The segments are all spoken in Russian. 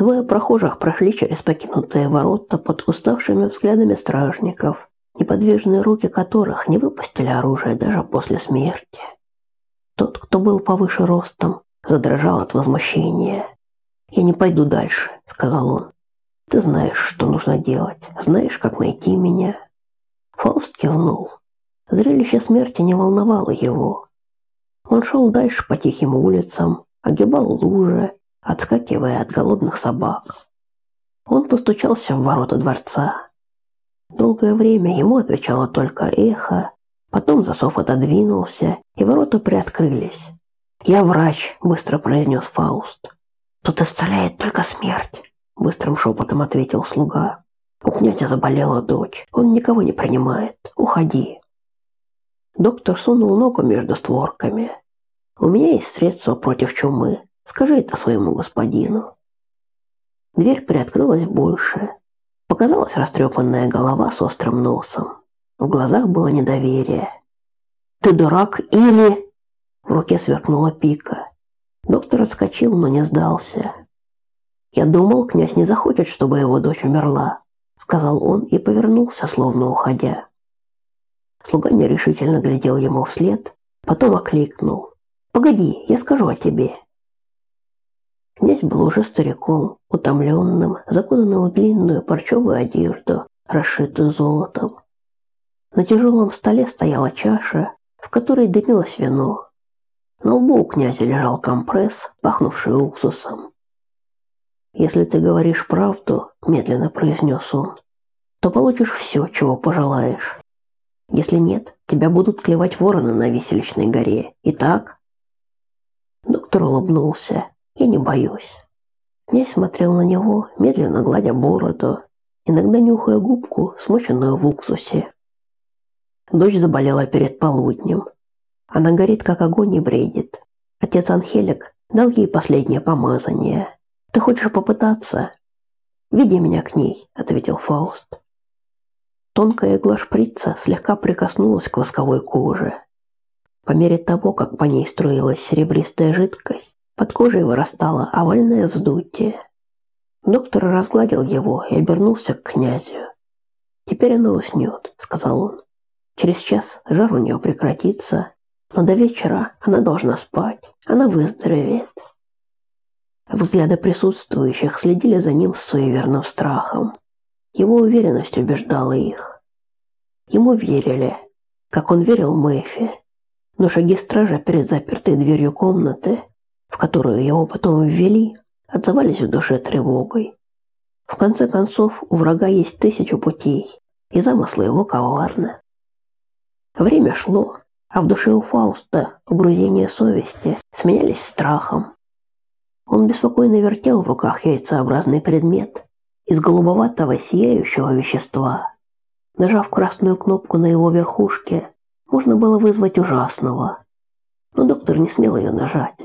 Двое прохожих прошли через покинутые ворота под уставшими взглядами стражников, неподвижные руки которых не выпустили оружие даже после смерти. Тот, кто был повыше ростом, задрожал от возмущения. «Я не пойду дальше», — сказал он. «Ты знаешь, что нужно делать, знаешь, как найти меня». Фауст кивнул. Зрелище смерти не волновало его. Он шел дальше по тихим улицам, огибал лужи, отскакивая от голодных собак. Он постучался в ворота дворца. Долгое время ему отвечало только эхо, потом засов отодвинулся, и ворота приоткрылись. «Я врач», — быстро произнес Фауст. «Тут исцеляет только смерть», — быстрым шепотом ответил слуга. «У князя заболела дочь. Он никого не принимает. Уходи». Доктор сунул ногу между створками. «У меня есть средства против чумы. Скажи это своему господину». Дверь приоткрылась больше. Показалась растрепанная голова с острым носом. В глазах было недоверие. «Ты дурак или...» В руке сверкнула пика. Доктор отскочил, но не сдался. «Я думал, князь не захочет, чтобы его дочь умерла», сказал он и повернулся, словно уходя. Слуга нерешительно глядел ему вслед, потом окликнул. «Погоди, я скажу о тебе». Князь был уже стариком, утомленным, закутанным в длинную парчевую одежду, расшитую золотом. На тяжелом столе стояла чаша, в которой дымилось вино. На лбу у князя лежал компресс, пахнувший уксусом. «Если ты говоришь правду», – медленно произнес он, – «то получишь все, чего пожелаешь. Если нет, тебя будут клевать вороны на виселичной горе. Итак?» Доктор улыбнулся. Я не боюсь. Князь смотрел на него, медленно гладя бороду, иногда нюхая губку, смоченную в уксусе. Дочь заболела перед полуднем. Она горит, как огонь и бредит. Отец Анхелик дал ей последнее помазание. Ты хочешь попытаться? Веди меня к ней, ответил Фауст. Тонкая игла шприца слегка прикоснулась к восковой коже. По мере того, как по ней струилась серебристая жидкость, под кожей вырастало овальное вздутие. Доктор разгладил его и обернулся к князю. «Теперь она уснет», — сказал он. «Через час жар у нее прекратится, но до вечера она должна спать. Она выздоровеет». Взгляды присутствующих следили за ним с суеверным страхом. Его уверенность убеждала их. Ему верили, как он верил Мэйфи. Но шаги стража перед запертой дверью комнаты в которую его потом ввели, отзывались в душе тревогой. В конце концов, у врага есть тысячу путей, и замыслы его коварны. Время шло, а в душе у Фауста угрызения совести сменялись страхом. Он беспокойно вертел в руках яйцеобразный предмет из голубоватого сияющего вещества. Нажав красную кнопку на его верхушке, можно было вызвать ужасного, но доктор не смел ее нажать.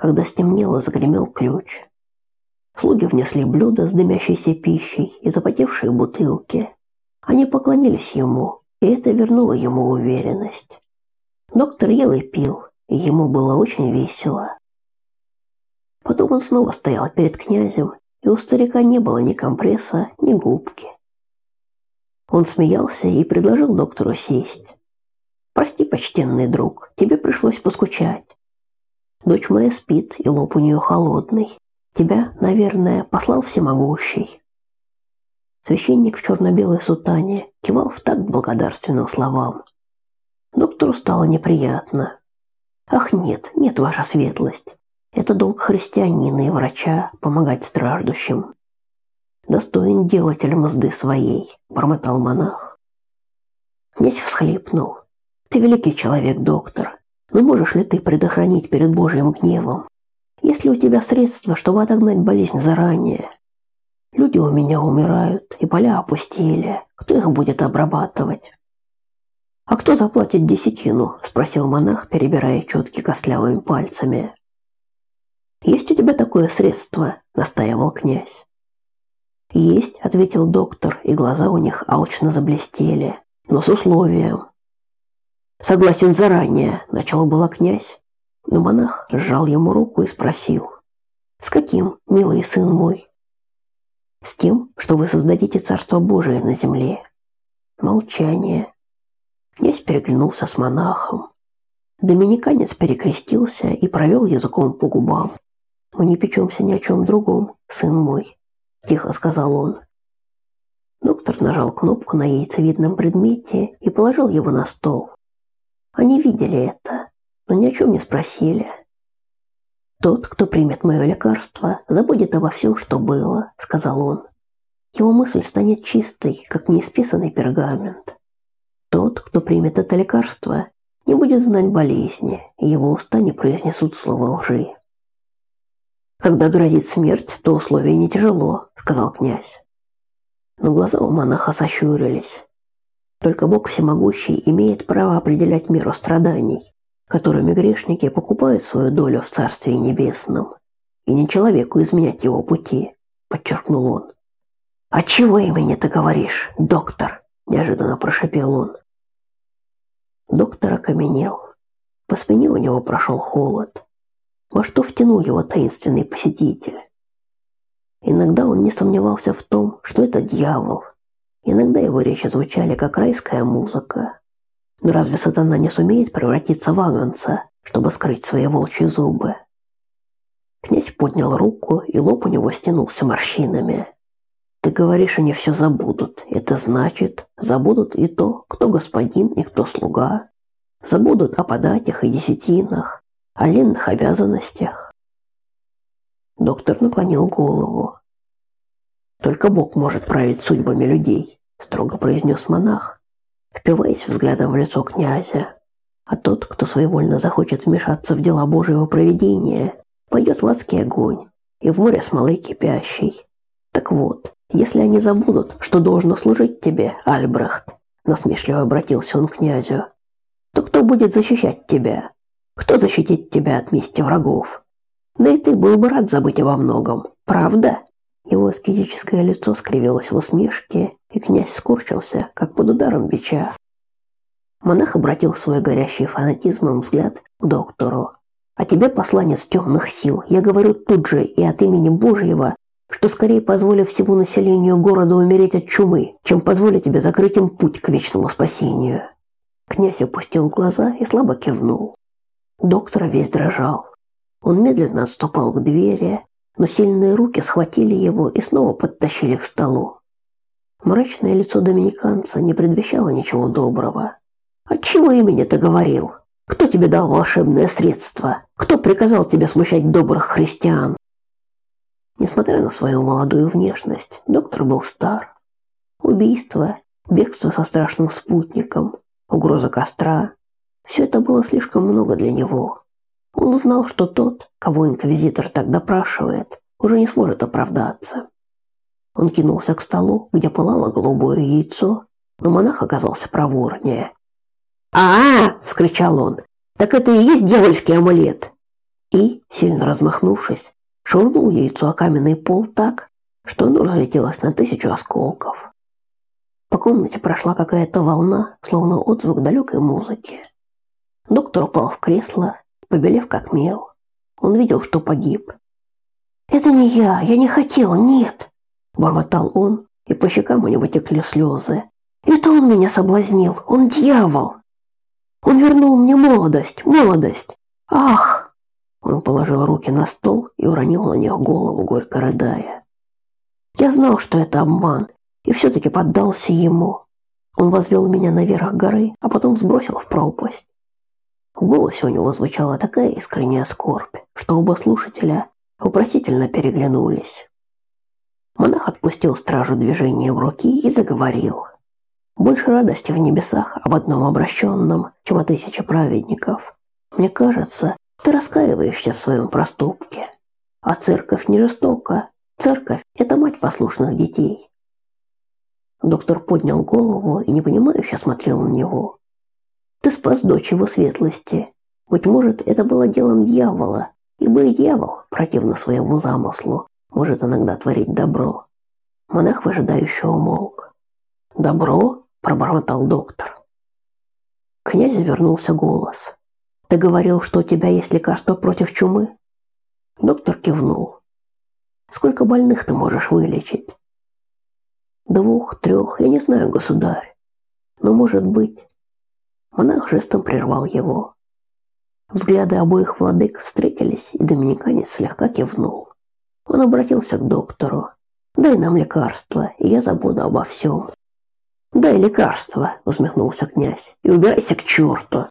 Когда стемнело, загремел ключ. Слуги внесли блюда с дымящейся пищей и запотевшие бутылки. Они поклонились ему, и это вернуло ему уверенность. Доктор ел и пил, и ему было очень весело. Потом он снова стоял перед князем, и у старика не было ни компресса, ни губки. Он смеялся и предложил доктору сесть. «Прости, почтенный друг, тебе пришлось поскучать. Дочь моя спит, и лоб у нее холодный. Тебя, наверное, послал всемогущий. Священник в черно-белой сутане кивал в такт благодарственным словам. Доктору стало неприятно. Ах, нет, нет, ваша светлость. Это долг христианина и врача помогать страждущим. Достоин делатель мзды своей, бормотал монах. Князь всхлипнул. Ты великий человек, доктор. Но можешь ли ты предохранить перед Божьим гневом? Есть ли у тебя средства, чтобы отогнать болезнь заранее? Люди у меня умирают, и поля опустили. Кто их будет обрабатывать? А кто заплатит десятину? спросил монах, перебирая четки костлявыми пальцами. Есть у тебя такое средство? настаивал князь. Есть, ответил доктор, и глаза у них алчно заблестели, но с условием. Согласен заранее, начал было князь, но монах сжал ему руку и спросил: С каким, милый сын мой? С тем, что вы создадите Царство Божие на земле. Молчание. Князь переглянулся с монахом. Доминиканец перекрестился и провел языком по губам. «Мы не печемся ни о чем другом, сын мой», – тихо сказал он. Доктор нажал кнопку на яйцевидном предмете и положил его на стол. Они видели это, но ни о чем не спросили. «Тот, кто примет мое лекарство, забудет обо всем, что было», – сказал он. «Его мысль станет чистой, как неисписанный пергамент. Тот, кто примет это лекарство, не будет знать болезни, и его уста не произнесут слова лжи». «Когда грозит смерть, то условие не тяжело», – сказал князь. Но глаза у монаха сощурились. Только Бог всемогущий имеет право определять меру страданий, которыми грешники покупают свою долю в Царстве Небесном, и не человеку изменять его пути, подчеркнул он. «А чего имени ты говоришь, доктор?» – неожиданно прошепел он. Доктор окаменел. По спине у него прошел холод. Во что втянул его таинственный посетитель? Иногда он не сомневался в том, что это дьявол. Иногда его речи звучали как райская музыка. Но разве сатана не сумеет превратиться в агнца, чтобы скрыть свои волчьи зубы? Князь поднял руку, и лоб у него стянулся морщинами. Ты говоришь, они все забудут. Это значит, забудут и то, кто господин и кто слуга. Забудут о податях и десятинах, о ленных обязанностях. Доктор наклонил голову. Только Бог может править судьбами людей, строго произнес монах впиваясь взглядом в лицо князя. А тот, кто своевольно захочет вмешаться в дела Божьего провидения, пойдет в адский огонь и в море смолы кипящей. Так вот, если они забудут, что должно служить тебе, Альбрехт, насмешливо обратился он к князю, то кто будет защищать тебя? Кто защитит тебя от мести врагов? Да и ты был бы рад забыть обо многом, правда? Его аскетическое лицо скривилось в усмешке, и князь скорчился, как под ударом бича. Монах обратил свой горящий фанатизмом взгляд к доктору. «А тебе, посланец темных сил, я говорю тут же и от имени Божьего, что скорее позволю всему населению города умереть от чумы, чем позволю тебе закрыть им путь к вечному спасению». Князь опустил глаза и слабо кивнул. Доктор весь дрожал. Он медленно отступал к двери, но сильные руки схватили его и снова подтащили к столу. Мрачное лицо доминиканца не предвещало ничего доброго. «Отчего имени ты говорил? Кто тебе дал волшебное средство? Кто приказал тебе смущать добрых христиан?» Несмотря на свою молодую внешность, доктор был стар. Убийство, бегство со страшным спутником, угроза костра – все это было слишком много для него. Он знал, что тот, кого инквизитор так допрашивает, уже не сможет оправдаться. Он кинулся к столу, где пылало голубое яйцо, но монах оказался проворнее. а, -а, вскричал он. «Так это и есть дьявольский амулет!» И, сильно размахнувшись, швырнул яйцо о каменный пол так, что оно разлетелось на тысячу осколков. По комнате прошла какая-то волна, словно отзвук далекой музыки. Доктор упал в кресло побелев как мел. Он видел, что погиб. «Это не я, я не хотел, нет!» Бормотал он, и по щекам у него текли слезы. «Это он меня соблазнил, он дьявол! Он вернул мне молодость, молодость! Ах!» Он положил руки на стол и уронил на них голову, горько рыдая. «Я знал, что это обман, и все-таки поддался ему. Он возвел меня наверх горы, а потом сбросил в пропасть. В голосе у него звучала такая искренняя скорбь, что оба слушателя вопросительно переглянулись. Монах отпустил стражу движения в руки и заговорил. Больше радости в небесах об одном обращенном, чем о тысяче праведников. Мне кажется, ты раскаиваешься в своем проступке. А церковь не жестока. Церковь – это мать послушных детей. Доктор поднял голову и непонимающе смотрел на него. Ты спас дочь его светлости. Быть может, это было делом дьявола, ибо и дьявол, противно своему замыслу, может иногда творить добро. Монах выжидающе умолк. «Добро?» – пробормотал доктор. К вернулся голос. «Ты говорил, что у тебя есть лекарство против чумы?» Доктор кивнул. Сколько больных ты можешь вылечить? Двух, трех, я не знаю, государь. Но может быть. Монах жестом прервал его. Взгляды обоих владык встретились, и доминиканец слегка кивнул. Он обратился к доктору. «Дай нам лекарство, и я забуду обо всем». «Дай лекарство», — усмехнулся князь, — «и убирайся к черту».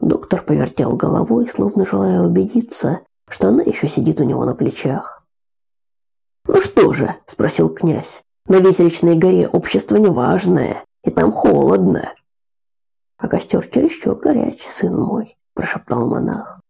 Доктор повертел головой, словно желая убедиться, что она еще сидит у него на плечах. «Ну что же?» – спросил князь. «На Висеричной горе общество неважное, и там холодно». «А костер чересчур горячий, сын мой», – прошептал монах.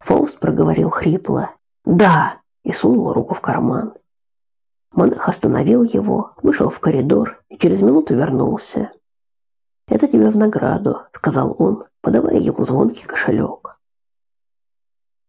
Фауст проговорил хрипло. «Да!» и сунул руку в карман. Монах остановил его, вышел в коридор и через минуту вернулся. «Это тебе в награду», — сказал он, подавая ему звонкий кошелек.